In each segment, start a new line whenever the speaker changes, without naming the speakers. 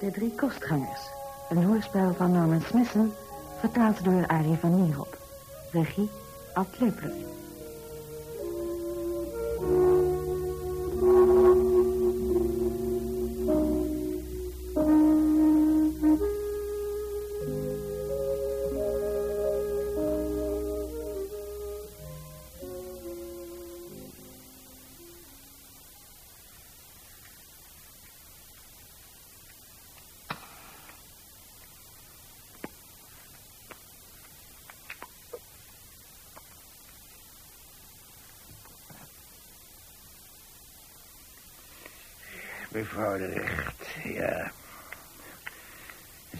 De Drie Kostgangers. Smithson, vertaald door Arie van Nierop. Regie, Ad Leupler.
Mevrouw de Recht, ja.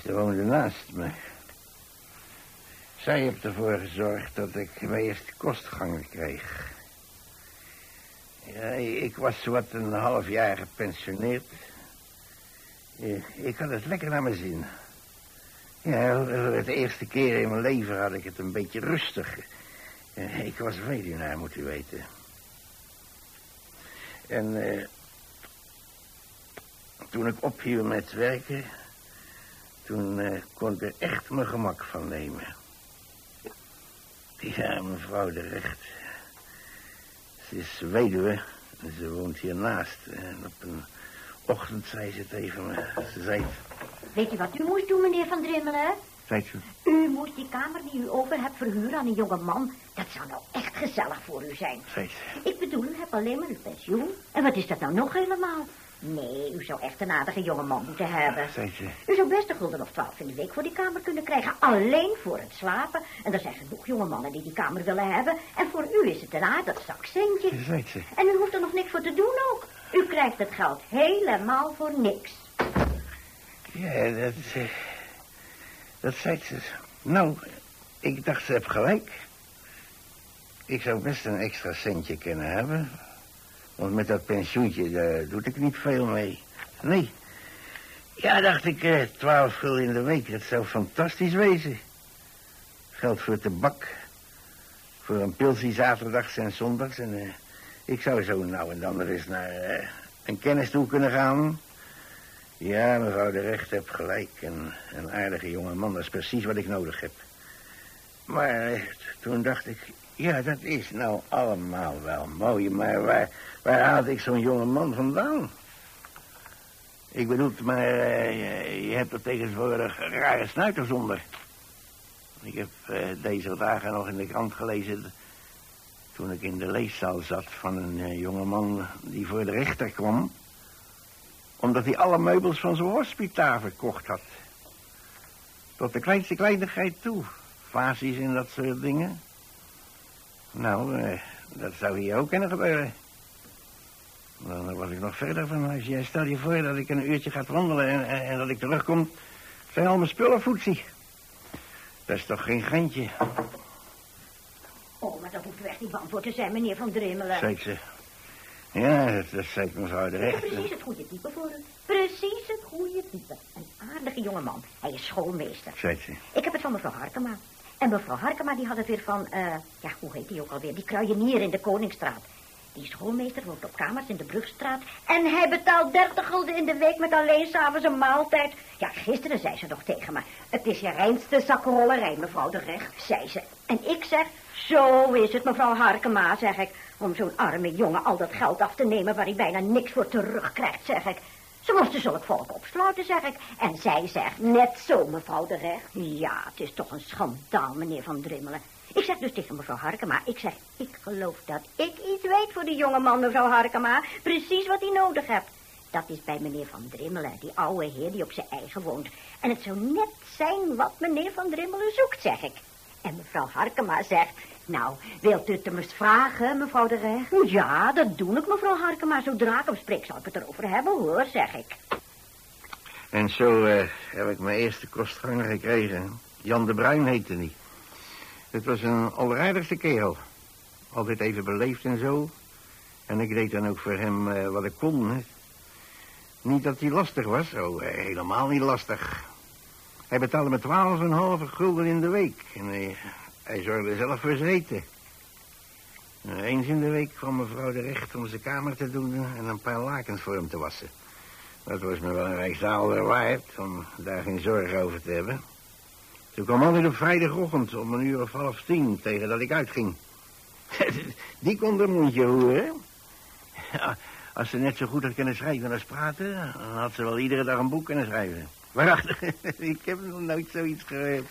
Ze woonde naast me. Zij heeft ervoor gezorgd dat ik mijn eerste kostgangen kreeg. Ja, ik was wat een half jaar gepensioneerd. Ik had het lekker naar mijn zin. Ja, het eerste keer in mijn leven had ik het een beetje rustig. Ik was weduwnaar, moet u weten. En... Uh, toen ik ophield met werken... toen uh, kon ik er echt mijn gemak van nemen. Ja, mevrouw de Recht. Ze is weduwe en ze woont hiernaast. En op een ochtend zei ze tegen me... Ze zei...
Weet u wat u moest doen, meneer Van Drimmelen?
Zei ze?
U moest die kamer die u over hebt verhuren aan een jonge man. Dat zou nou echt gezellig voor u zijn.
Zei ze?
Ik bedoel, u hebt alleen maar uw pensioen. En wat is dat nou nog helemaal? Nee, u zou echt een aardige jongeman moeten hebben.
Zei ze.
U zou best een gulden of twaalf in de week voor die kamer kunnen krijgen. Alleen voor het slapen. En er zijn genoeg jonge mannen die die kamer willen hebben. En voor u is het een aardig zakcentje.
Ze.
En u hoeft er nog niks voor te doen ook. U krijgt het geld helemaal voor niks.
Ja, dat... Uh, dat zei ze. Nou, ik dacht ze heb gelijk. Ik zou best een extra centje kunnen hebben. Want met dat pensioentje, daar doe ik niet veel mee. Nee. Ja, dacht ik, eh, twaalf gulden in de week, dat zou fantastisch wezen. Geld voor tabak. Voor een pilsie zaterdags en zondags. En uh, ik zou zo nou en dan er eens naar uh, een kennis toe kunnen gaan. Ja, mevrouw de Recht hebt gelijk. Een, een aardige jonge man, dat is precies wat ik nodig heb. Maar toen dacht ik, ja, dat is nou allemaal wel mooi, maar waar, waar haalde ik zo'n jonge man vandaan? Ik bedoel, maar uh, je hebt er tegenwoordig rare snuiters onder. Ik heb uh, deze dagen nog in de krant gelezen... toen ik in de leeszaal zat van een uh, jonge man die voor de rechter kwam... omdat hij alle meubels van zijn hospitaal verkocht had. Tot de kleinste kleinigheid toe. Facies en dat soort dingen. Nou, dat zou hier ook kunnen gebeuren. Dan was ik nog verder van Als Jij stel je voor dat ik een uurtje ga wandelen en, en, en, dat ik terugkom... zijn al mijn spullen voetzie. Dat is toch geen geintje.
Oh, maar dat hoeft u echt niet bang voor te zijn, meneer Van Drimmelen.
Zei ze. Ja, dat, dat zei ik mevrouw de rechter.
Precies het goede type voor u. Precies het goede type. Een aardige jongeman. Hij is schoolmeester.
Zei ze.
Ik heb het van mevrouw Harkema. En mevrouw Harkema die had het weer van, uh, ja, hoe heet die ook alweer? Die kruienier in de Koningsstraat. Die schoolmeester woont op kamers in de Brugstraat. En hij betaalt 30 gulden in de week met alleen s'avonds een maaltijd. Ja, gisteren zei ze nog tegen me. Het is je reinste zakkenrollerij, mevrouw de Recht, zei ze. En ik zeg, zo is het, mevrouw Harkema, zeg ik. Om zo'n arme jongen al dat geld af te nemen waar hij bijna niks voor terugkrijgt, zeg ik. Ze moesten zulk volk opsluiten, zeg ik. En zij zegt, net zo, mevrouw de Recht. Ja, het is toch een schandaal, meneer Van Drimmelen. Ik zeg dus tegen mevrouw Harkema, ik zeg, ik geloof dat ik iets weet voor die jonge man, mevrouw Harkema. Precies wat hij nodig hebt. Dat is bij meneer Van Drimmelen, die oude heer die op zijn eigen woont. En het zou net zijn wat meneer Van Drimmelen zoekt, zeg ik. En mevrouw Harkema zegt, nou, wilt u het hem eens vragen, mevrouw de Recht? Ja, dat doe ik, mevrouw Harkema. Zodra ik hem spreek, zal ik het erover hebben, hoor, zeg ik.
En zo, uh, heb ik mijn eerste kostganger gekregen. Jan de Bruin heette hij. Het was een alleraardigste kerel. Altijd even beleefd en zo. En ik deed dan ook voor hem eh, wat ik kon. Hè. Niet dat hij lastig was, oh, eh, helemaal niet lastig. Hij betaalde me 12,5 gulden in de week. En hij, hij zorgde zelf voor zijn. En eens in de week kwam mevrouw de recht om zijn kamer te doen en een paar lakens voor hem te wassen. Dat was me wel een rijksdaalder waard om daar geen zorgen over te hebben. Toen kwam altijd op vrijdagochtend om een uur of half tien tegen dat ik uitging. Die kon er mondje horen. Ja, als ze net zo goed had kunnen schrijven als praten, dan had ze wel iedere dag een boek kunnen schrijven. Waarachtig, ik heb nog nooit zoiets gehoord.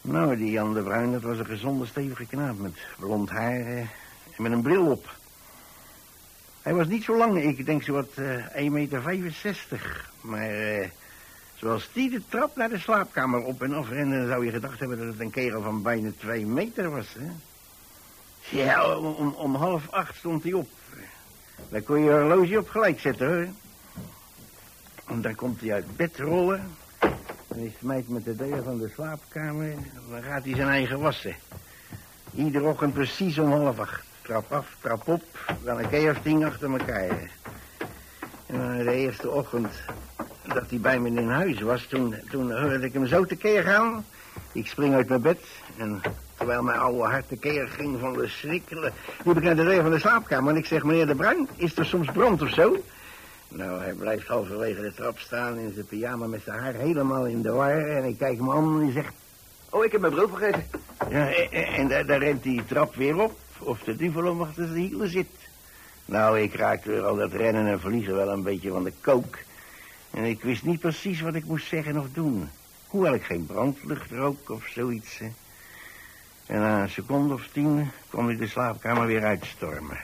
Nou, die Jan de Bruin, dat was een gezonde, stevige knaap met blond haar en met een bril op. Hij was niet zo lang, ik denk zo wat uh, 1,65 meter. Maar uh, zoals die de trap naar de slaapkamer op en af rende... zou je gedacht hebben dat het een kerel van bijna twee meter was, hè? Ja, om, om half acht stond hij op. Dan kon je je horloge op gelijk zetten, hoor. En dan komt hij uit bed rollen... En hij smijt met de deur van de slaapkamer. Dan gaat hij zijn eigen wassen. Iedere ochtend precies om half acht. Trap af, trap op. Dan een keer of tien achter elkaar. En de eerste ochtend dat hij bij me in huis was... toen, toen hoorde ik hem zo tekeer gaan. Ik spring uit mijn bed. En terwijl mijn oude hart tekeer ging van de schrikkelen... liep ik naar de deur van de slaapkamer. En ik zeg, meneer de Bruin, is er soms brand of zo? Nou, hij blijft halverwege de trap staan in zijn pyjama met zijn haar helemaal in de war. En ik kijk me aan en hij zegt...
Oh, ik heb mijn bril vergeten.
Ja, en, en daar, rent die trap weer op. Of de duivel om achter zijn hielen zit. Nou, ik raakte al dat rennen en vliegen wel een beetje van de kook. En ik wist niet precies wat ik moest zeggen of doen. Hoewel ik geen brandlucht rook of zoiets. En na een seconde of tien kwam hij de slaapkamer weer uitstormen.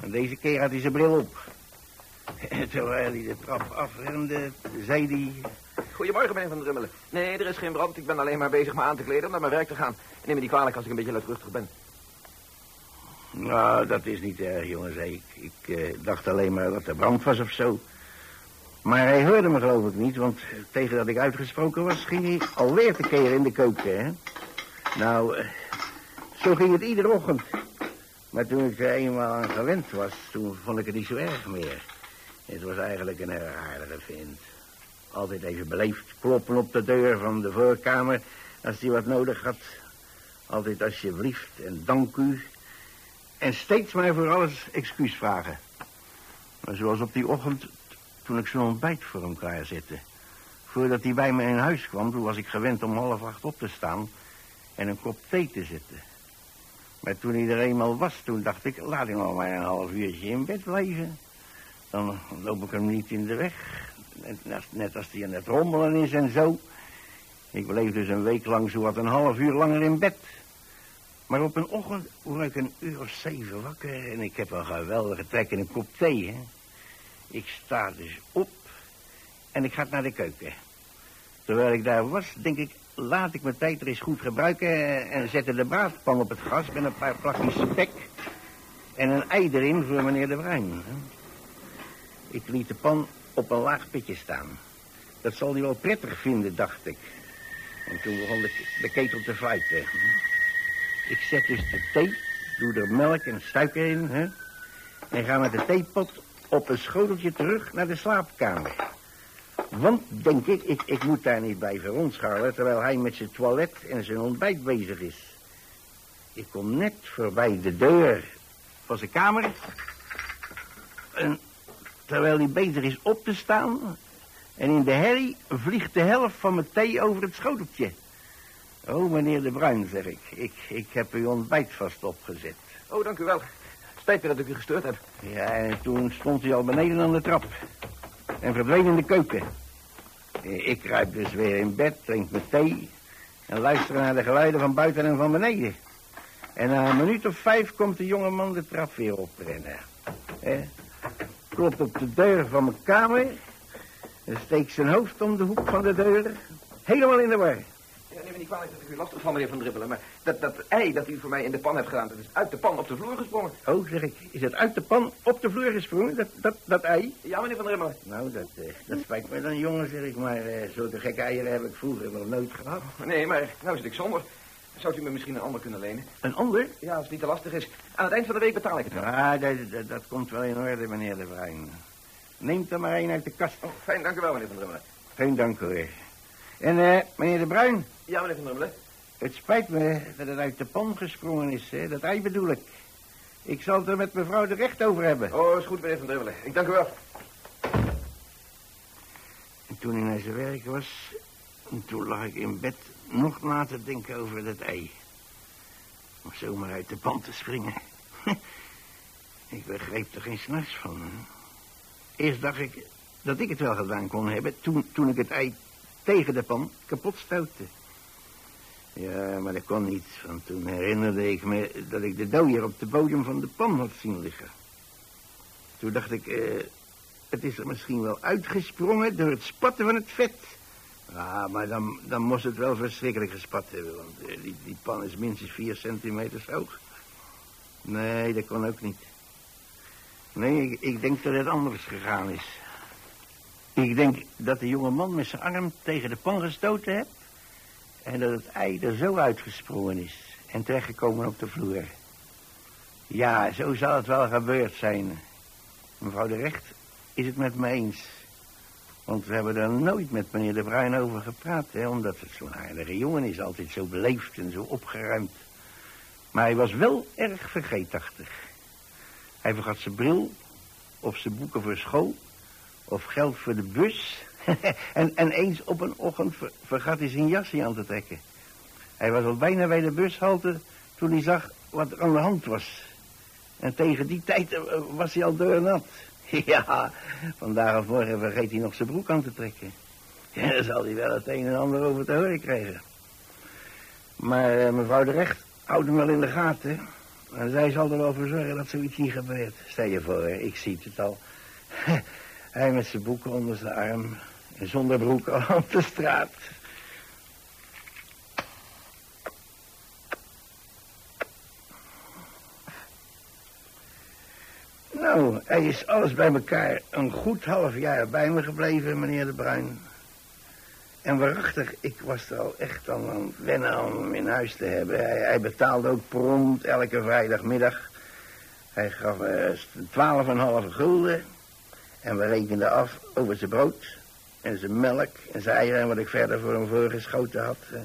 En deze keer had hij zijn bril op. Terwijl hij de trap afrende, zei hij...
Goedemorgen, meneer Van Drummelen. Nee, er is geen brand. Ik ben alleen maar bezig me aan te kleden om naar mijn werk te gaan. neem me niet kwalijk als ik een beetje luidruchtig ben.
Nou, dat is niet erg, jongens. Ik, ik eh, dacht alleen maar dat er brand was of zo. Maar hij hoorde me geloof ik niet, want tegen dat ik uitgesproken was... ging hij alweer te keren in de keuken, hè. Nou, eh, zo ging het iedere ochtend. Maar toen ik er eenmaal aan gewend was, toen vond ik het niet zo erg meer. Het was eigenlijk een aardige vind. Altijd even beleefd kloppen op de deur van de voorkamer als hij wat nodig had. Altijd alsjeblieft en dank u. En steeds maar voor alles excuus vragen. Maar zoals op die ochtend toen ik zo'n ontbijt voor hem klaarzette. Voordat hij bij me in huis kwam, toen was ik gewend om half acht op te staan en een kop thee te zetten. Maar toen hij er eenmaal was, toen dacht ik, laat ik nog maar een half uurtje in bed blijven. Dan loop ik hem niet in de weg. Net, net als hij aan het rommelen is en zo. Ik bleef dus een week lang zo wat een half uur langer in bed. Maar op een ochtend word ik een uur of zeven wakker... en ik heb een geweldige trek in een kop thee, hè. Ik sta dus op en ik ga naar de keuken. Terwijl ik daar was, denk ik, laat ik mijn tijd er eens goed gebruiken... en zette de braadpan op het gas met een paar plakjes spek... en een ei erin voor meneer de Bruin. Ik liet de pan op een laag pitje staan. Dat zal hij wel prettig vinden, dacht ik. En toen begon de, de ketel te fluiten. Ik zet dus de thee, doe er melk en suiker in... Hè, en ga met de theepot op een schoteltje terug naar de slaapkamer. Want, denk ik, ik, ik moet daar niet bij verontschalen... terwijl hij met zijn toilet en zijn ontbijt bezig is. Ik kom net voorbij de deur van zijn kamer... en terwijl hij bezig is op te staan... en in de herrie vliegt de helft van mijn thee over het schoteltje. Oh, meneer de Bruin, zeg ik. Ik, ik heb uw ontbijt vast opgezet.
Oh, dank u wel. Spijt me dat ik u gestoord heb.
Ja, en toen stond hij al beneden aan de trap. En verdween in de keuken. Ik kruip dus weer in bed, drink mijn thee... en luister naar de geluiden van buiten en van beneden. En na een minuut of vijf komt de jonge man de trap weer oprennen. Eh, klopt op de deur van mijn kamer... en steekt zijn hoofd om de hoek van de deur... helemaal in de war.
Ja, neem me niet kwalijk dat ik u lastig van meneer Van Dribbelen, maar dat, dat ei dat u voor mij in de pan hebt gedaan, dat is uit de pan op de vloer gesprongen.
Oh, zeg ik, is het uit de pan op de vloer gesprongen, dat, dat, dat ei?
Ja, meneer Van Dribbelen.
Nou, dat, eh, dat spijt me dan, jongen, zeg ik, maar uh, zulke gekke eieren heb ik vroeger nog nooit gehad.
Nee, maar nou zit ik zonder. Zou u me misschien een ander kunnen lenen?
Een ander?
Ja, als het niet te lastig is. Aan het eind van de week betaal ik het wel.
Ja, dat, dat, dat komt wel in orde, meneer De Bruin. Neemt er maar een uit de kast.
Oh, fijn, dank u wel, meneer Van Dribbelen.
Geen dank hoor. En eh, meneer De Bruin,
Ja, meneer Van Dribbelen.
het spijt me dat het uit de pan gesprongen is, hè? dat ei bedoel ik. Ik zal het er met mevrouw de recht over hebben.
Oh, is goed, meneer Van Dribbelen. Ik dank u wel.
En toen hij naar zijn werk was, toen lag ik in bed nog na te denken over dat ei. Om zomaar uit de pan te springen. ik begreep er geen s'nachts van. Eerst dacht ik dat ik het wel gedaan kon hebben, toen, toen ik het ei tegen de pan kapot stootte. Ja, maar dat kon niet, want toen herinnerde ik me dat ik de dooier op de bodem van de pan had zien liggen. Toen dacht ik, eh, het is er misschien wel uitgesprongen door het spatten van het vet. Ja, maar dan, dan moest het wel verschrikkelijk gespat hebben, want eh, die, die pan is minstens vier centimeter hoog. Nee, dat kon ook niet. Nee, ik, ik denk dat het anders gegaan is. Ik denk dat de jonge man met zijn arm tegen de pan gestoten heeft... en dat het ei er zo uitgesprongen is en terechtgekomen op de vloer. Ja, zo zal het wel gebeurd zijn. Mevrouw de Recht is het met me eens. Want we hebben er nooit met meneer De Bruin over gepraat, hè, omdat het zo'n aardige jongen is, altijd zo beleefd en zo opgeruimd. Maar hij was wel erg vergeetachtig. Hij vergat zijn bril, of zijn boeken voor school, of geld voor de bus. en, en eens op een ochtend ver- vergat hij zijn jasje aan te trekken. Hij was al bijna bij de bushalte toen hij zag wat er aan de hand was. En tegen die tijd eh, was hij al doornat. Ja, vandaag of morgen vergeet hij nog zijn broek aan te trekken. Dan zal hij wel het een en ander over te horen krijgen. Maar eh, mevrouw de Recht houdt hem wel in de gaten. En zij zal er wel voor zorgen dat zoiets niet gebeurt. Stel je voor, ik zie het al. Hij met zijn boeken onder zijn arm. En zonder broek al op de straat. Nou, hij is alles bij elkaar een goed half jaar bij me gebleven, meneer de Bruin. En waarachtig, ik was er al echt aan aan wennen om hem in huis te hebben. Hij, hij betaalde ook prompt elke vrijdagmiddag. Hij gaf twaalf en half gulden. En we rekenden af over zijn brood en zijn melk en zijn eieren en wat ik verder voor hem voorgeschoten had. eh.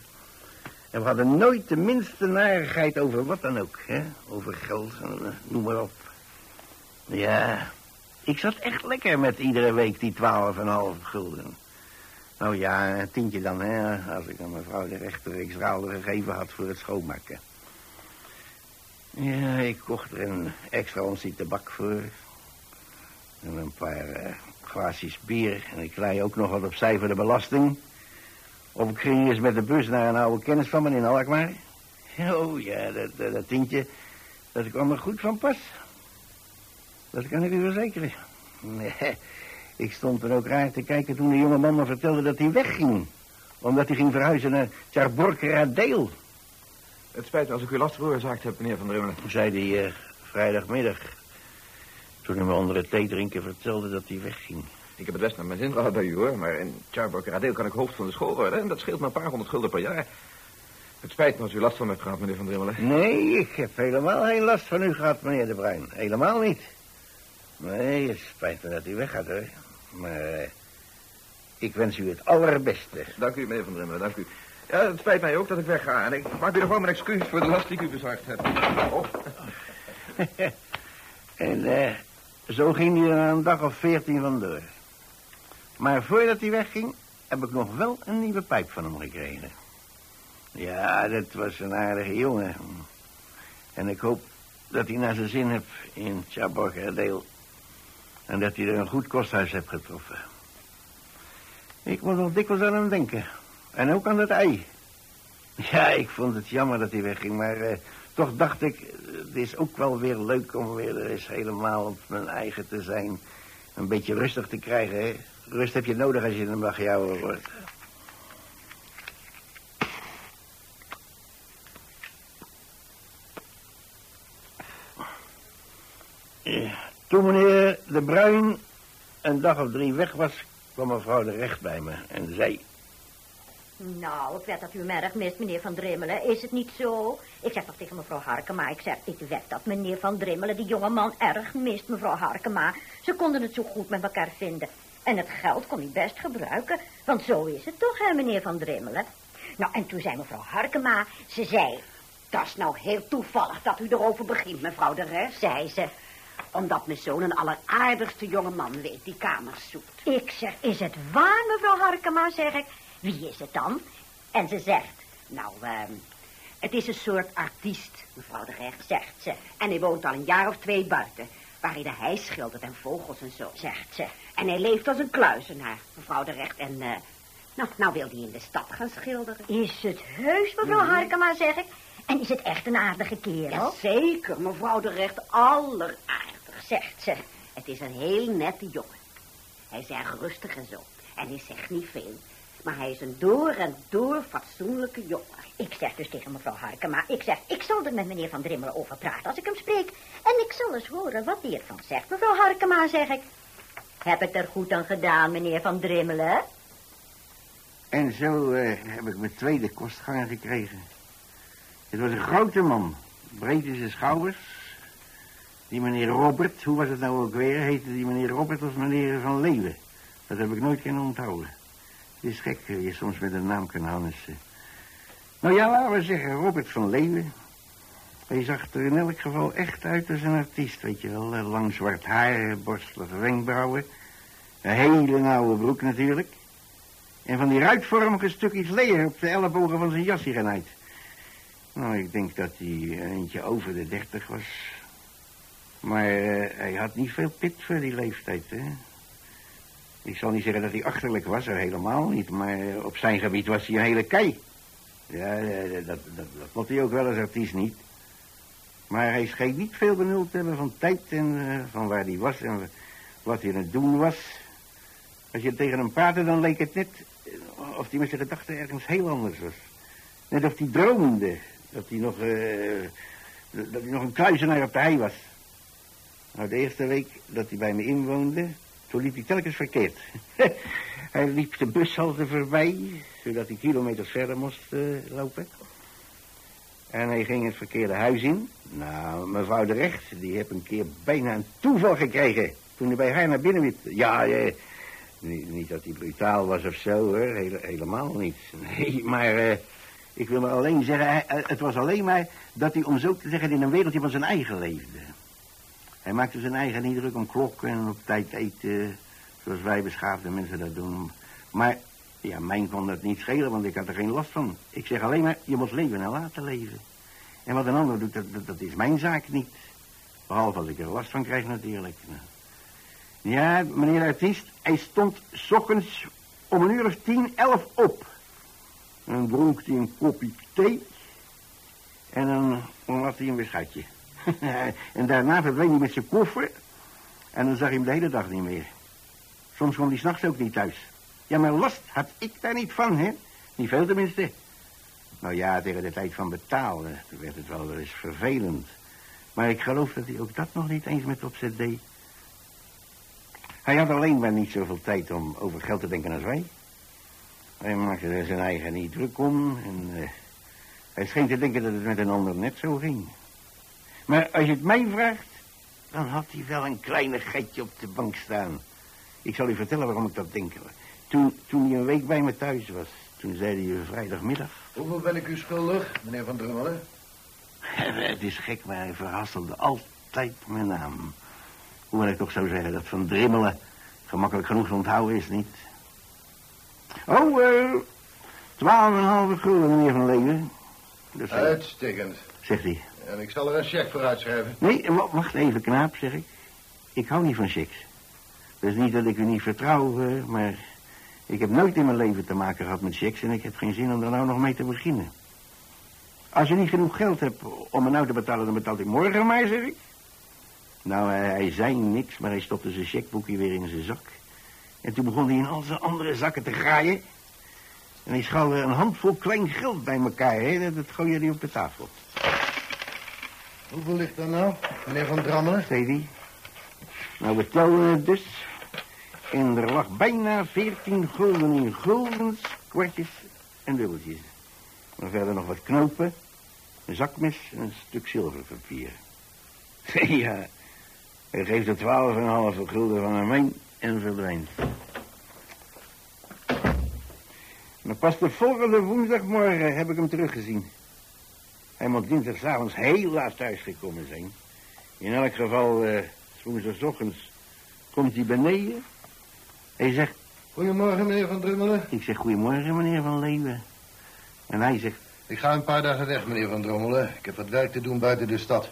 En we hadden nooit de minste narigheid over wat dan ook, hè. Over geld en eh, noem maar op. Ja, ik zat echt lekker met iedere week die twaalf en half gulden. Nou ja, een tientje dan, hè, als ik aan mevrouw de rechter Riksraalde gegeven had voor het schoonmaken. Ja, ik kocht er een extra onsie tabak voor. En een paar glaasjes bier. En ik lei ook nog wat opzij voor de belasting. Of ik ging eens met de bus naar een oude kennis van me in Alkmaar. Oh ja, dat, dat, dat tientje, dat kwam er goed van pas. Dat kan ik u verzekeren. Nee, ik stond er ook raar te kijken toen de jonge man me vertelde dat hij wegging. Omdat hij ging verhuizen naar Tjarborkeradeel.
Het spijt me als ik u last veroorzaakt heb, meneer Van Dribbelen.
Zei hij eh, vrijdagmiddag. Toen hij me onder het theedrinken vertelde dat hij wegging.
Ik heb het best naar mijn zin gehad bij u, hoor. Maar in Tjarborkeradeel kan ik hoofd van de school worden. En dat scheelt me een paar honderd gulden per jaar. Het spijt me als u last van me hebt gehad, meneer Van Dribbelen.
Nee, ik heb helemaal geen last van u gehad, meneer De Bruin. Helemaal niet. Nee, het spijt me dat u weggaat, hoor. Maar eh, ik wens u het allerbeste.
Dank u, meneer Van Drimmelen, dank u. Ja, het spijt mij ook dat ik wegga. En ik maak u nog wel mijn excuus voor de last die ik u bezorgd heb. Oh,
En eh, zo ging hij er een dag of veertien vandoor. Maar voordat hij wegging, heb ik nog wel een nieuwe pijp van hem gekregen. Ja, dat was een aardige jongen. En ik hoop dat hij naar zijn zin heeft in Chaborgerdeel. En dat hij er een goed kosthuis heeft getroffen. Ik moet nog dikwijls aan hem denken. En ook aan dat ei. Ja, ik vond het jammer dat hij wegging, maar eh, toch dacht ik, het is ook wel weer leuk om weer eens helemaal op mijn eigen te zijn. Een beetje rustig te krijgen, hè? Rust heb je nodig als je een jou. wordt. Toen meneer De Bruin een dag of drie weg was, kwam mevrouw de Recht bij me en zei...
Nou, ik weet dat u hem erg mist, meneer Van Drimmelen. Is het niet zo? Ik zeg nog tegen mevrouw Harkema. Ik zeg, ik weet dat meneer Van Drimmelen die jonge man erg mist, mevrouw Harkema. Ze konden het zo goed met elkaar vinden. En het geld kon hij best gebruiken. Want zo is het toch, hè, meneer Van Drimmelen? Nou, en toen zei mevrouw Harkema, ze zei...
Dat is nou heel toevallig dat u erover begint, mevrouw de Rest.
Zei ze,
Omdat mijn zoon een alleraardigste jonge man weet die kamers zoekt.
ik zeg, is het waar, mevrouw Harkema, zeg ik. Wie is het dan? En ze zegt,
Nou, ehm, het is een soort artiest, mevrouw de Recht.
zegt ze,
En hij woont al een jaar of twee buiten. Waarin hij schildert en vogels en zo.
zegt ze.
En hij leeft als een kluizenaar, mevrouw de Recht. En, eh, nou, nou wil hij in de stad gaan schilderen.
Is het heus, mevrouw Harkema, zeg ik. En is het echt een aardige kerel?
Jazeker, mevrouw de Recht, alleraardig.
Zegt ze.
Het is een heel nette jongen. Hij is erg rustig en zo. En hij zegt niet veel. Maar hij is een door en door fatsoenlijke jongen.
Ik zeg dus tegen mevrouw Harkema, ik zeg, ik zal er met meneer Van Drimmelen over praten als ik hem spreek. En ik zal eens horen wat hij ervan zegt. Mevrouw Harkema, zeg ik. Heb ik er goed aan gedaan, meneer Van Drimmelen?
En zo eh, heb ik mijn tweede kostganger gekregen. Het was een grote man, breed in zijn schouders. Die meneer Robert, hoe was het nou ook weer? Heette die meneer Robert of meneer Van Leeuwen? Dat heb ik nooit kunnen onthouden. Het is gek je soms met een naam kan hannissen. Nou ja, laten we zeggen Robert van Leeuwen. Hij zag er in elk geval echt uit als een artiest, weet je wel. Eh, Lang zwart haar, borstelige wenkbrauwen. Een hele nauwe broek natuurlijk. En van die ruitvormige stukjes leer op de ellebogen van zijn jas hier uit. Nou, ik denk dat hij een eentje over de dertig was. Maar eh, hij had niet veel pit voor die leeftijd, hè. Ik zal niet zeggen dat hij achterlijk was, er helemaal niet. Maar eh, op zijn gebied was hij een hele kei. Ja, eh, dat, dat, dat vond hij ook wel als artiest niet. Maar hij scheen niet veel benul te hebben van tijd en eh, van waar hij was en wat hij aan het doen was. Als je tegen hem praatte, dan leek het net eh, of hij met zijn gedachten ergens heel anders was. Net of hij droomde dat hij nog, eh, dat hij nog een kluizenaar op de hei was. Nou, de eerste week dat hij bij me inwoonde, toen liep hij telkens verkeerd. hij liep de bushalte voorbij, zodat hij kilometers verder moest eh, lopen. En hij ging het verkeerde huis in. Nou, mevrouw de Recht, die heb een keer bijna een toeval gekregen. Toen hij bij haar naar binnen liep. Ja, eh, niet, dat hij brutaal was of zo, hoor. Hele- helemaal niet. Nee, maar eh, ik wil maar alleen zeggen... eh, het was alleen maar dat hij, om zo te zeggen, in een wereldje van zijn eigen leefde. Hij maakte zijn eigen niet druk om klokken en op tijd eten... zoals wij beschaafde mensen dat doen. Maar, ja, mijn kon dat niet schelen, want ik had er geen last van. Ik zeg alleen maar, je moet leven en laten leven. En wat een ander doet, dat, is mijn zaak niet. Behalve als ik er last van krijg natuurlijk. Ja, meneer artiest, hij stond ochtends om een uur of tien, elf op. En dan dronk hij een kopje thee. En dan, dan hij een beschuitje. en daarna verdween hij met zijn koffer. En dan zag hij hem de hele dag niet meer. Soms kwam hij s'nachts ook niet thuis. Ja, maar last had ik daar niet van, hè? Niet veel tenminste. Nou ja, tegen de tijd van betalen werd het wel eens vervelend. Maar ik geloof dat hij ook dat nog niet eens met opzet deed. Hij had alleen maar niet zoveel tijd om over geld te denken als wij. Hij maakte er zijn eigen niet druk om. En eh, hij scheen te denken dat het met een ander net zo ging. Maar als je het mij vraagt, dan had hij wel een kleinigheidje op de bank staan. Ik zal u vertellen waarom ik dat denk. Toen, toen hij een week bij me thuis was, toen zei hij vrijdagmiddag...
Hoeveel ben ik u schuldig, meneer Van Drummelen?
Het is gek, maar hij verhasselde altijd mijn naam. Hoewel ik toch zou zeggen dat Van Drimmelen gemakkelijk genoeg te onthouden is, niet? Oh, eh... Twaalf en een halve gulden, meneer Van Leeuwen. Dus,
Uitstekend.
zegt hij.
En ik zal er een cheque voor uitschrijven.
Nee, wa- wacht even, knaap, zeg ik. Ik hou niet van checks. Dus niet dat ik u niet vertrouw, eh, maar... Ik heb nooit in mijn leven te maken gehad met checks... en ik heb geen zin om er nou nog mee te beginnen. Als je niet genoeg geld hebt om me nou te betalen... dan betaalt ik morgen maar, zeg ik. Nou, hij, zei niks, maar hij stopte zijn checkboekje weer in zijn zak. En toen begon hij in al zijn andere zakken te graaien. En hij schouwde een handvol klein geld bij elkaar, hè. Dat gooide hij op de tafel.
Hoeveel ligt er nou, meneer Van Drammelen?
Hij. Nou, we het dus. En er lag bijna veertien gulden in guldens, kwartjes en dubbeltjes. En verder nog wat knopen, een zakmes en een stuk zilverpapier. ja, hij geeft er twaalf en een gulden van hem en verdwijnt. Maar pas de volgende woensdagmorgen heb ik hem teruggezien. Hij moet dinsdagavond heel laat thuisgekomen zijn. In elk geval, uh, woensdagochtends komt hij beneden. Hij zegt...
Goedemorgen, meneer Van Drummelen.
Ik zeg, goedemorgen, meneer Van Leeuwen. En hij zegt...
Ik ga een paar dagen weg, meneer Van Drommelen. Ik heb wat werk te doen buiten de stad.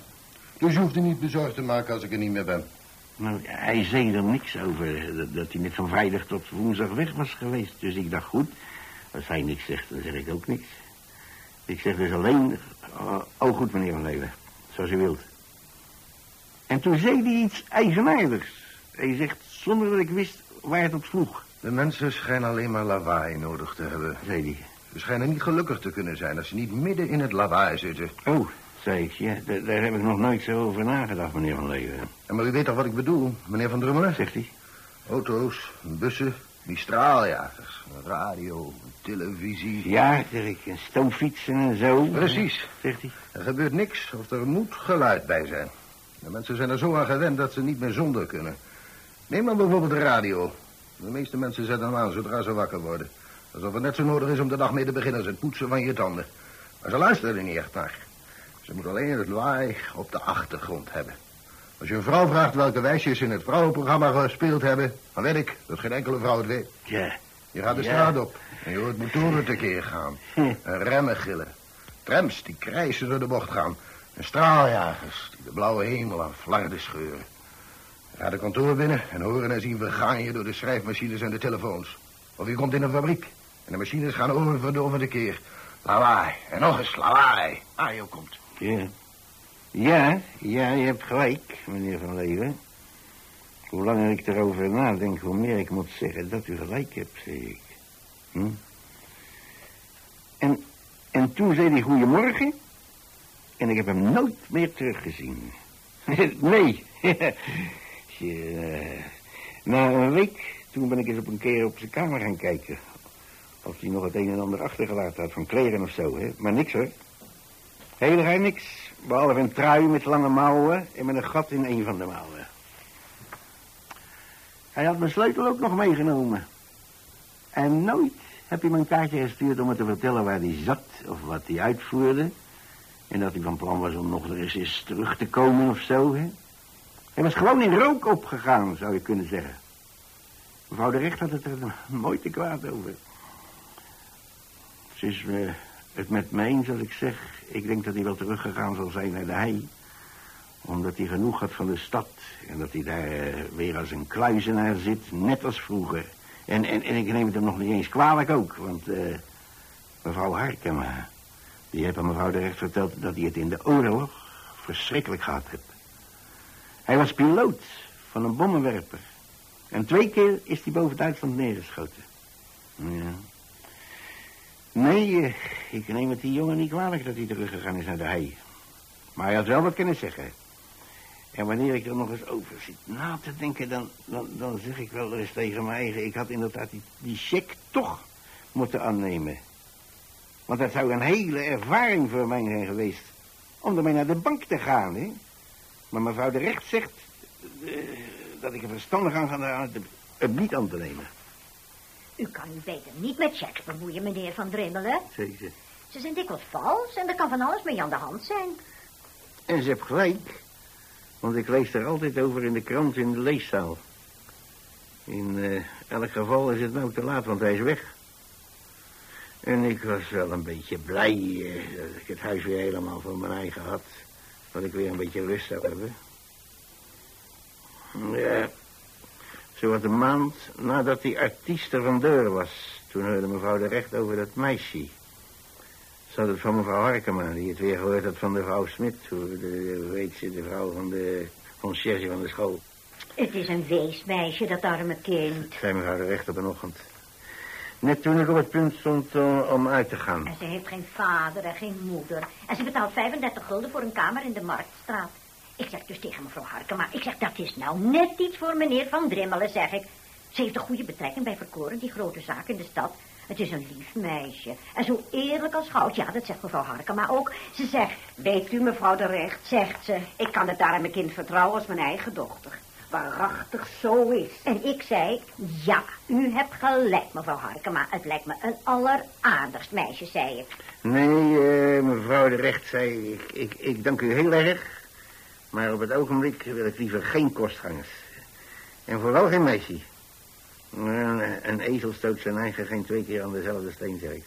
Dus je hoeft u niet bezorgd te maken als ik er niet meer ben.
Nou, hij zei er niks over. Dat, dat hij net van vrijdag tot woensdag weg was geweest. Dus ik dacht, goed, als hij niks zegt, dan zeg ik ook niks. Ik zeg dus alleen... Oh, oh goed, meneer Van Leeuwen. Zoals u wilt. En toen zei hij iets eigenaardigs. Hij zegt, zonder dat ik wist waar het op sloeg.
De mensen schijnen alleen maar lawaai nodig te hebben.
Zei hij.
Ze schijnen niet gelukkig te kunnen zijn als ze niet midden in het lawaai zitten.
Oh, zei ik. Ja, daar, daar heb ik nog nooit zo over nagedacht, meneer Van Leeuwen.
En maar u weet toch wat ik bedoel, meneer Van Drummelen?
Zegt hij.
Auto's, bussen, die straaljagers, radio, televisie.
Ja, zeg ik. En stoomfietsen en zo.
Precies.
Zegt hij.
Er gebeurt niks of er moet geluid bij zijn. De mensen zijn er zo aan gewend dat ze niet meer zonder kunnen. Neem dan bijvoorbeeld de radio. De meeste mensen zetten hem aan zodra ze wakker worden. Alsof het net zo nodig is om de dag mee te beginnen als het poetsen van je tanden. Maar ze luisteren er niet echt naar. Ze moeten alleen het laai op de achtergrond hebben. Als je een vrouw vraagt welke wijsjes in het vrouwenprogramma gespeeld hebben... dan weet ik dat geen enkele vrouw het weet.
Ja.
Je gaat de
Ja.
straat op en je hoort motoren tekeer gaan.
Hm.
En remmen gillen. Trams die krijsen door de bocht gaan. En straaljagers die de blauwe hemel aan flarden scheuren. Ga de kantoor binnen en horen en zien we gaan je door de schrijfmachines en de telefoons. Of je komt in een fabriek en de machines gaan overdovende keer. Lawaai en nog eens lawaai. Mario komt.
Ja. Ja, ja, je hebt gelijk, meneer Van Leeuwen. Hoe langer ik erover nadenk, hoe meer ik moet zeggen dat u gelijk hebt, zeg ik. Hm? En, en toen zei hij goedemorgen. En ik heb hem nooit meer teruggezien. nee. Na een week, toen ben ik eens op een keer op zijn kamer gaan kijken. Of hij nog het een en ander achtergelaten had van kleren of zo, hè. Maar niks hoor. Helemaal niks. Behalve een trui met lange mouwen en met een gat in een van de mouwen. Hij had mijn sleutel ook nog meegenomen. En nooit heb hij me een kaartje gestuurd om me te vertellen waar hij zat of wat hij uitvoerde. En dat hij van plan was om nog eens eens terug te komen of zo, hè. Hij was gewoon in rook opgegaan, zou je kunnen zeggen. Mevrouw de Recht had het er mooi te kwaad over. Ze is het met me als ik zeg... ik denk dat hij wel teruggegaan zal zijn naar de hei. Omdat hij genoeg had van de stad. En dat hij daar eh, weer als een kluizenaar zit, net als vroeger. En, en, en ik neem het hem nog niet eens kwalijk ook. Want eh, mevrouw Harkema... die heeft aan mevrouw de Recht verteld... dat hij het in de oorlog verschrikkelijk gehad heeft. Hij was piloot van een bommenwerper. En twee keer is hij boven Duitsland neergeschoten. Ja. Nee, eh, ik neem het die jongen niet kwalijk dat hij teruggegaan is naar de hei. Maar hij had wel wat kunnen zeggen. En wanneer ik er nog eens over zit na te denken, dan, dan, dan zeg ik wel eens tegen mijn eigen... ik had inderdaad die, die cheque toch moeten aannemen. Want dat zou een hele ervaring voor mij zijn geweest... om ermee naar de bank te gaan, hè. Maar mevrouw de Recht zegt... eh, dat ik er verstandig aan ga het, het niet aan te nemen.
U kan u beter niet met checks bemoeien, meneer Van Drimmelen.
Zeker.
Ze zijn dikwijls vals en er kan van alles mee aan de hand zijn.
En ze heeft gelijk. Want ik lees er altijd over in de krant in de leeszaal. In eh, elk geval is het nou te laat, want hij is weg. En ik was wel een beetje blij eh, dat ik het huis weer helemaal voor mijn eigen had. Dat ik weer een beetje rust zou hebben. Ja, wat een maand nadat die artiest er van deur was... toen hoorde mevrouw de recht over dat meisje. Ze had het van mevrouw Harkema, die het weer gehoord had van de vrouw Smit. Hoe, de, heet ze, de vrouw van de conciërge van de school.
Het is een weesmeisje, dat arme kind.
Zei mevrouw de recht op een ochtend. Net toen ik op het punt stond eh, om uit te gaan.
En ze heeft geen vader en geen moeder. En ze betaalt 35 gulden voor een kamer in de Marktstraat. Ik zeg dus tegen mevrouw Harkema, ik zeg, dat is nou net iets voor meneer Van Drimmelen, zeg ik. Ze heeft een goede betrekking bij Verkoren, die grote zaak in de stad. Het is een lief meisje. En zo eerlijk als goud. Ja, dat zegt mevrouw Harkema ook. Ze zegt, weet u mevrouw de Recht, zegt ze, ik kan het daar aan mijn kind vertrouwen als mijn eigen dochter. Waarachtig zo is. En ik zei, ja, u hebt gelijk, mevrouw Harkema. Het lijkt me een alleraardigst meisje, zei ik.
Nee, eh, mevrouw de Recht zei, ik, ik, ik dank u heel erg. Maar op het ogenblik wil ik liever geen kostgangers. En vooral geen meisje. Een, een ezel stoot zijn eigen geen twee keer aan dezelfde steen, zeg ik.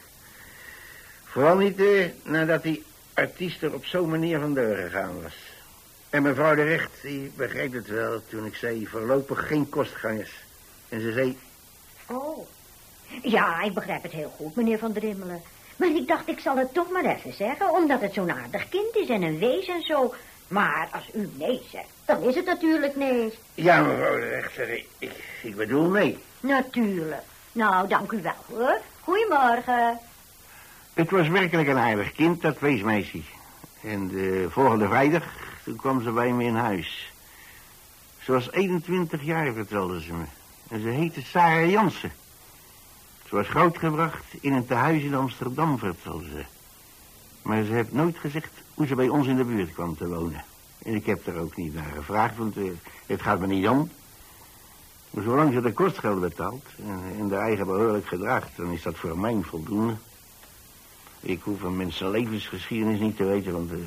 Vooral niet eh, nadat die artiest er op zo'n manier vandoor gegaan was. En mevrouw de Recht, die begreep het wel toen ik zei voorlopig geen kostgangers. En ze zei,
Oh. Ja, ik begrijp het heel goed, meneer Van Drimmelen. Maar ik dacht, ik zal het toch maar even zeggen, omdat het zo'n aardig kind is en een wees en zo. Maar als u nee zegt, dan is het natuurlijk nee.
ja mevrouw de Recht, zeg ik, ik, ik bedoel nee.
Natuurlijk. Nou, dank u wel, hoor. Goedemorgen.
Het was werkelijk een aardig kind, dat weesmeisje. En de volgende vrijdag, toen kwam ze bij me in huis. Ze was 21 jaar, vertelde ze me. En ze heette Sarah Jansen. Ze was grootgebracht in een tehuis in Amsterdam, vertelde ze. Maar ze heeft nooit gezegd hoe ze bij ons in de buurt kwam te wonen. En ik heb er ook niet naar gevraagd, want eh, het gaat me niet om. Maar zolang ze de kostgeld betaalt en, en de eigen behoorlijk gedraagt, dan is dat voor mij voldoende. Ik hoef een mensen levensgeschiedenis niet te weten, want eh,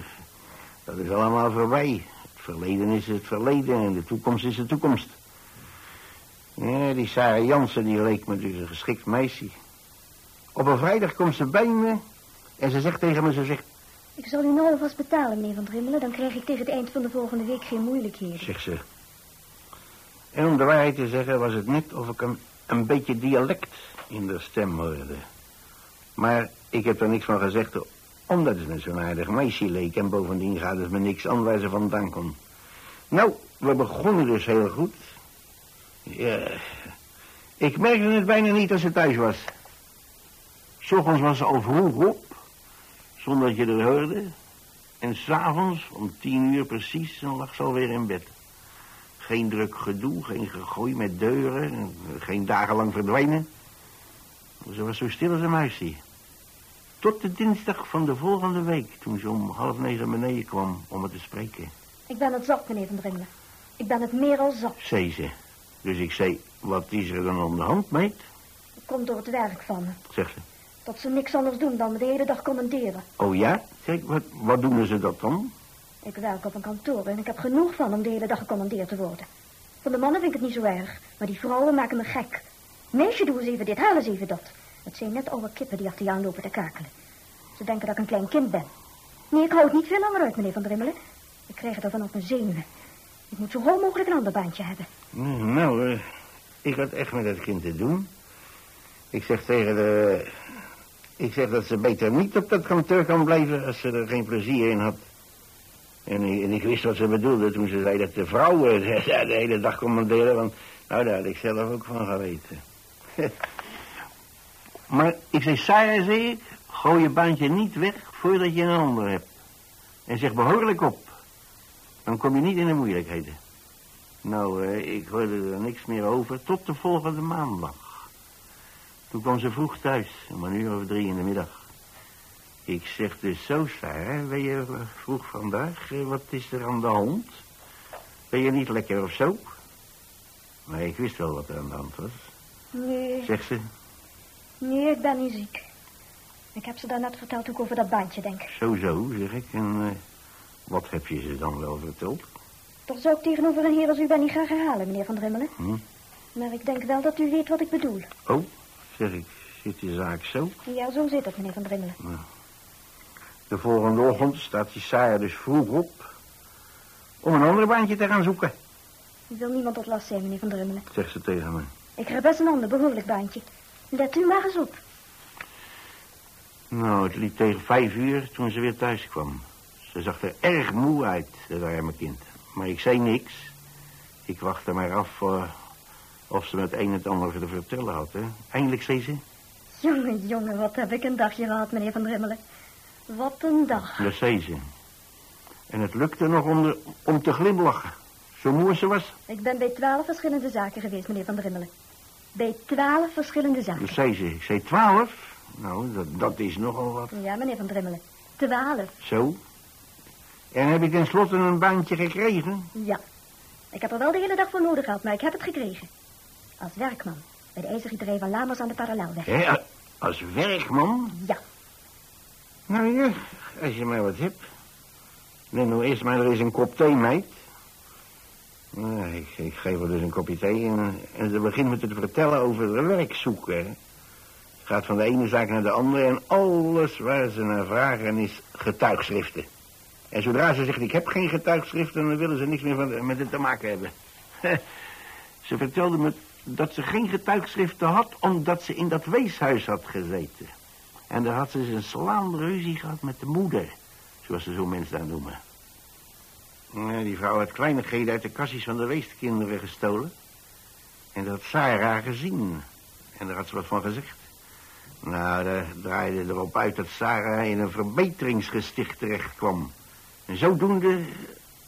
dat is allemaal voorbij. Het verleden is het verleden en de toekomst is de toekomst. Ja, die Sarah Jansen, die leek me dus een geschikt meisje. Op een vrijdag komt ze bij me en ze zegt tegen me, ze zegt,
Ik zal u nou alvast betalen, meneer Van Drimmelen. Dan krijg ik tegen het eind van de volgende week geen moeilijkheden.
zegt ze. En om de waarheid te zeggen was het net of ik een, een beetje dialect in de stem hoorde. Maar ik heb er niks van gezegd, omdat het een zo'n aardig meisje leek. En bovendien gaat het me niks aan waar ze. Nou, we begonnen dus heel goed. Ja, ik merkte het bijna niet als ze thuis was. S ochtends was ze al vroeg op, zonder dat je er hoorde. En s'avonds, om tien uur precies, dan lag ze alweer in bed. Geen druk gedoe, geen gegooi met deuren, geen dagenlang verdwijnen. Ze was zo stil als een muisje. Tot de dinsdag van de volgende week, toen ze om half negen beneden kwam om het te spreken,
Ik ben het zat, meneer Van Drimmelen. Ik ben het meer al zat.
zei ze. Dus ik zei, wat is er dan aan de hand, meid?
Komt door het werk van me.
Zegt ze.
Dat ze niks anders doen dan me de hele dag commanderen.
Oh ja? Zeg, wat, wat doen ze dat dan?
Ik werk op een kantoor en ik heb genoeg van om de hele dag gecommandeerd te worden. Van de mannen vind ik het niet zo erg, maar die vrouwen maken me gek. Meisje, doe eens even dit, haal eens even dat. Het zijn net oude kippen die achter je aanlopen te kakelen. Ze denken dat ik een klein kind ben. Nee, ik hou het niet veel langer uit, meneer Van Drimmelen. Ik krijg het ervan op mijn zenuwen. Ik moet zo gauw mogelijk een ander baantje hebben.
Mm, Nou, eh, ik had echt met dat kind te doen. Ik zeg tegen de... Ik zeg dat ze beter niet op dat kantoor kan blijven als ze er geen plezier in had. En, en ik wist wat ze bedoelde toen ze zei dat de vrouwen de, de hele dag commanderen. Want, nou, daar had ik zelf ook van geweten. maar ik zei, Sarah, zei ik, gooi je baantje niet weg voordat je een ander hebt. En zeg behoorlijk op. Dan kom je niet in de moeilijkheden. Nou, eh, ik hoorde er niks meer over tot de volgende maandag. Toen kwam ze vroeg thuis, om een uur of drie in de middag. Ik zeg dus zo, Sarah, ben je vroeg vandaag? Eh, Wat is er aan de hand? Ben je niet lekker of zo? Maar ik wist wel wat er aan de hand was.
Nee,
Zegt ze,
nee, ik ben niet ziek. Ik heb ze daarnet verteld hoe ik over dat baantje denk.
zo zo, zeg ik. En eh, wat heb je ze dan wel verteld?
Dat zou ik tegenover een heer als u ben niet graag herhalen, meneer Van Drimmelen.
Hm?
Maar ik denk wel dat u weet wat ik bedoel.
Oh, zeg ik, zit die zaak zo?
Ja, zo zit het, meneer Van Drimmelen.
De volgende ochtend staat die Sarah dus vroeg op... om een ander baantje te gaan zoeken,
U wil niemand tot last zijn, meneer Van Drimmelen.
zegt ze tegen me.
Ik heb best een ander behoorlijk baantje. Let u maar eens op.
Nou, het liep tegen vijf uur toen ze weer thuis kwam. Ze zag er erg moe uit, dat arme kind. Maar ik zei niks. Ik wachtte maar af eh, of ze met een en het ander te vertellen had. Hè. Eindelijk zei ze,
Jongen, jongen, wat heb ik een dagje gehad, meneer Van Drimmelen. Wat een dag.
dat zei ze. En het lukte nog om, de, om te glimlachen. Zo moe ze was.
Ik ben bij twaalf verschillende zaken geweest, meneer Van Drimmelen. Bij twaalf verschillende zaken.
Dus zei ze, ik zei twaalf. Nou, dat, dat is nogal wat.
Ja, meneer Van Drimmelen. Twaalf.
Zo. En heb je tenslotte een baantje gekregen?
Ja. Ik heb er wel de hele dag voor nodig gehad, maar ik heb het gekregen. Als werkman. Bij de ijzergieterij van Lamers aan de Parallelweg.
Hé, a- als werkman?
Ja.
Nou ja, als je maar wat hebt. Neem nou eerst maar er eens een kop thee, meid. Nou, ik, ik geef haar dus een kopje thee en, en ze begint me te vertellen over werk zoeken. Ze gaat van de ene zaak naar de andere en alles waar ze naar vragen is getuigschriften. En zodra ze zegt ik heb geen getuigschriften, dan willen ze niks meer van, met het te maken hebben. ze vertelde me dat ze geen getuigschriften had omdat ze in dat weeshuis had gezeten. En daar had ze eens een slaande ruzie gehad met de moeder. Zoals ze zo'n mensen daar noemen. Die vrouw had kleinigheden uit de kastjes van de weeskinderen gestolen. En dat had Sarah gezien. En daar had ze wat van gezegd. Nou, daar draaide erop uit dat Sarah in een verbeteringsgesticht terecht kwam. En zodoende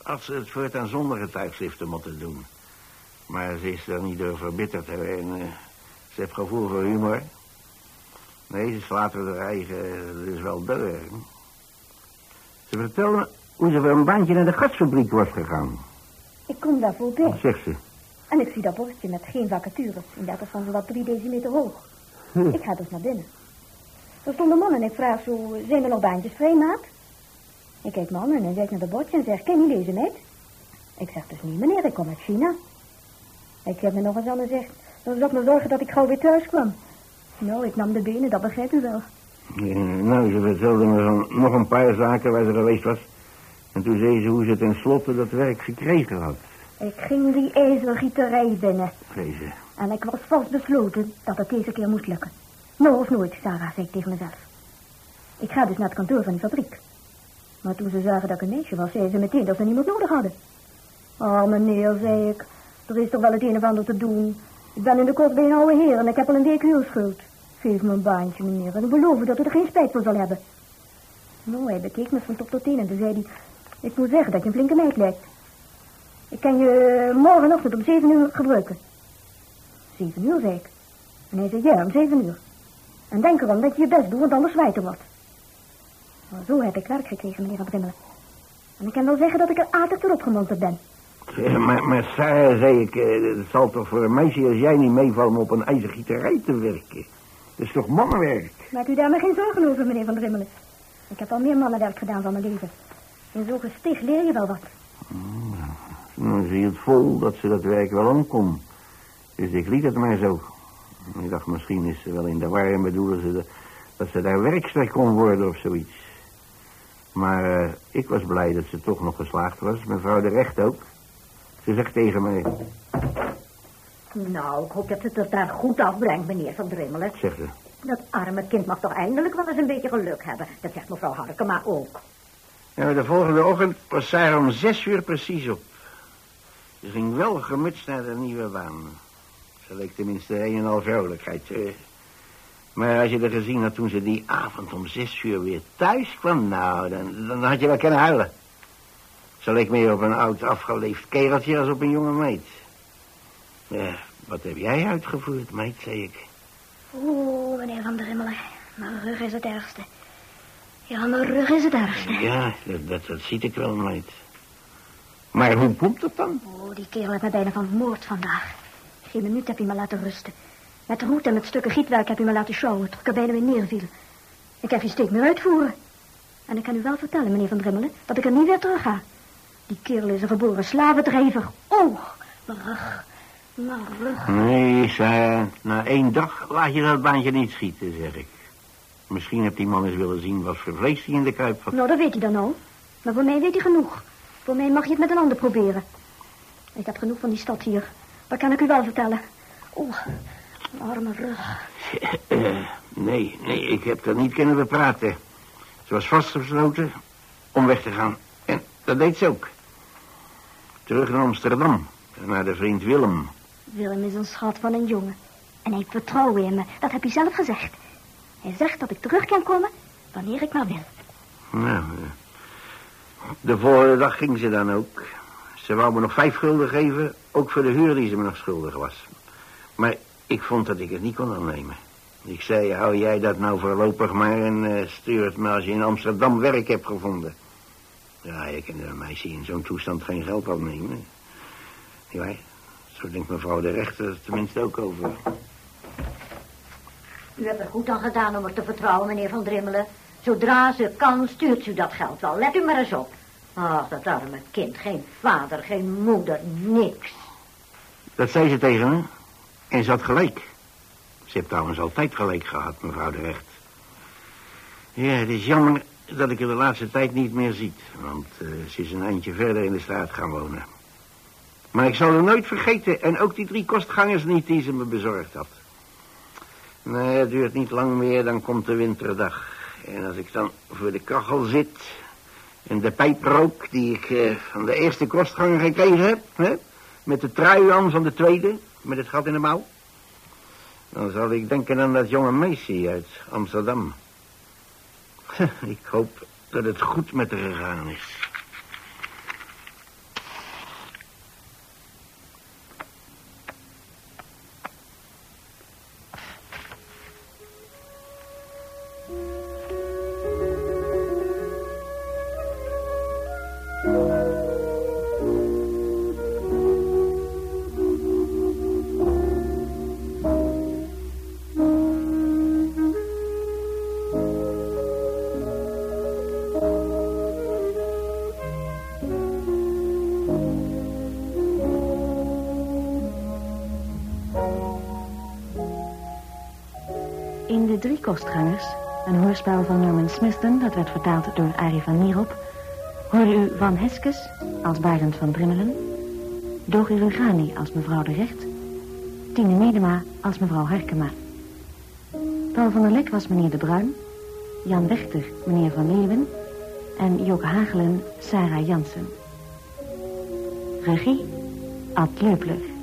had ze het voortaan zonder getuigschriften moeten doen. Maar ze is er niet door verbitterd. hè, En eh, ze heeft gevoel voor humor. Nee, ze slaat er haar eigen, dat is wel deur. Ze vertelde me hoe ze voor een baantje naar de gasfabriek was gegaan.
Ik kom daar voorbij.
Wat zegt ze?
En ik zie dat bordje met geen vacatures. In dat van wat drie decimeter hoog.
Hm.
Ik ga dus naar binnen. Er stond een man en ik vraag zo, zijn er nog baantjes vrij, maat? Ik kijk man en hij kijkt naar de bordje en zegt, ken je deze meid? Ik zeg dus niet, meneer, ik kom uit China. Ik heb me nog eens aan en zegt, dan zal ik me zorgen dat ik gauw weer thuis kwam. Nou, ik nam de benen, dat begrijpt u wel.
Eh, nou, ze vertelde me van nog een paar zaken waar ze geweest was. En toen zei ze hoe ze tenslotte dat werk gekregen had.
Ik ging die ijzergieterij binnen.
Ze.
En ik was vast besloten dat het deze keer moest lukken. Nou of nooit, Sarah, zei ik tegen mezelf. Ik ga dus naar het kantoor van die fabriek. Maar toen ze zagen dat ik een meisje was, zeiden ze meteen dat ze niemand nodig hadden. Oh, meneer, zei ik, er is toch wel het een of ander te doen. Ik ben in de kost bij een oude heer en ik heb al een week huurschuld. Geef me een baantje, meneer, en ik dat u er geen spijt voor zal hebben. Nou, hij bekeek me van top tot teen en toen zei hij... Ik moet zeggen dat je een flinke meid lijkt. Ik kan je morgenochtend om zeven uur gebruiken. Zeven uur, zei ik. En hij zei, ja, om zeven uur. En denk erom dat je je best doet, want anders zwijt er wat. Zo heb ik werk gekregen, meneer Van Drimmelen. En ik kan wel zeggen dat ik er aardig toe opgemonterd ben.
Ja, maar, maar Sarah, zei ik, eh, het zal toch voor een meisje als jij niet meevallen om op een ijzergieterij te werken? Dat is toch mannenwerk?
Maak u daar maar geen zorgen over, meneer Van Drimmelen. Ik heb al meer mannenwerk gedaan van mijn leven. In zo'n gesticht leer je wel wat.
Dan zie je het vol dat ze dat werk wel omkom. Dus ik liet het maar zo. Ik dacht, misschien is ze wel in de war en bedoelen ze de- dat ze daar werkster kon worden of zoiets. Maar eh, ik was blij dat ze toch nog geslaagd was. Mevrouw de Recht ook. Ze zegt tegen mij,
Nou, ik hoop dat het het daar goed afbrengt, meneer Van Drimmelen.
zegt ze.
Dat arme kind mag toch eindelijk wel eens een beetje geluk hebben. Dat zegt mevrouw Harkema ook.
Ja, de volgende ochtend was Sarah om zes uur precies op. Ze ging wel gemutst naar de nieuwe baan. Ze leek tenminste een en al vrolijkheid. Maar als je er gezien had toen ze die avond om zes uur weer thuis kwam... nou, dan, dan had je wel kunnen huilen. Ze leek meer op een oud afgeleefd kereltje als op een jonge meid. Ja, wat heb jij uitgevoerd, meid, zei ik.
Oeh, meneer Van Drimmelen. Mijn rug is het ergste. Ja, mijn rug is het ergste.
Ja, dat, dat, dat ziet ik wel, meid. Maar hoe komt het dan?
Oh, die kerel heeft me bijna van moord vandaag. Geen minuut heb hij me laten rusten. Met roet en met stukken gietwerk heb hij me laten sjouwen tot ik er bijna weer neerviel. Ik heb geen steek meer uitvoeren. En ik kan u wel vertellen, meneer Van Drimmelen, dat ik er niet weer terug ga. Die kerel is een geboren slavendrijver. Oh, mijn rug. Mijn rug.
Nee, Sarah, na één dag laat je dat baantje niet schieten, zeg ik. Misschien heeft die man eens willen zien wat voor vlees hij in de kuip had.
Nou, dat weet hij dan al. Maar voor mij weet hij genoeg. Voor mij mag je het met een ander proberen. Ik heb genoeg van die stad hier. Dat kan ik u wel vertellen. Oeh, mijn arme rug.
Eh, nee, nee, ik heb er niet kunnen bepraten. Ze was vastbesloten om weg te gaan. En dat deed ze ook. Terug naar Amsterdam, naar de vriend Willem.
Willem is een schat van een jongen. En hij heeft vertrouwen in me. Dat heb hij zelf gezegd. Hij zegt dat ik terug kan komen wanneer ik maar wil.
Nou, De volgende dag ging ze dan ook. Ze wou me nog vijf gulden geven, ook voor de huur die ze me nog schuldig was. Maar ik vond dat ik het niet kon aannemen. Ik zei, hou jij dat nou voorlopig maar en eh, stuur het me als je in Amsterdam werk hebt gevonden. Ja, je kan een meisje in zo'n toestand geen geld afnemen. Ja, zo denkt mevrouw de rechter tenminste ook over.
U hebt er goed aan gedaan om er te vertrouwen, meneer Van Drimmelen. Zodra ze kan, stuurt u dat geld wel. Let u maar eens op. Ach, dat arme kind. Geen vader, geen moeder, niks.
Dat zei ze tegen me. En ze had gelijk. Ze heeft trouwens altijd gelijk gehad, mevrouw de recht. Ja, het is jammer dat ik haar de laatste tijd niet meer ziet. Want eh, ze is een eindje verder in de straat gaan wonen. Maar ik zal haar nooit vergeten. En ook die drie kostgangers niet die ze me bezorgd had. Nee, het duurt niet lang meer, dan komt de winterdag. En als ik dan voor de kachel zit... en de pijp rook die ik eh, van de eerste kostganger gekregen heb... Hè, met de trui aan van de tweede, met het gat in de mouw... dan zal ik denken aan dat jonge meisje uit Amsterdam. ik hoop dat het goed met haar gegaan is.
De Drie Kostgangers, een hoorspel van Norman Smithson... dat werd vertaald door Arie van Nierop... hoorde u Van Heskes als Barend van Drimmelen... Dogi Rugani als mevrouw de Recht... Tine Medema als mevrouw Herkema. Paul van der Lek was meneer De Bruin... Jan Wechter meneer Van Leeuwen... en Joke Hagelen Sarah Jansen. Regie Ad Leupler.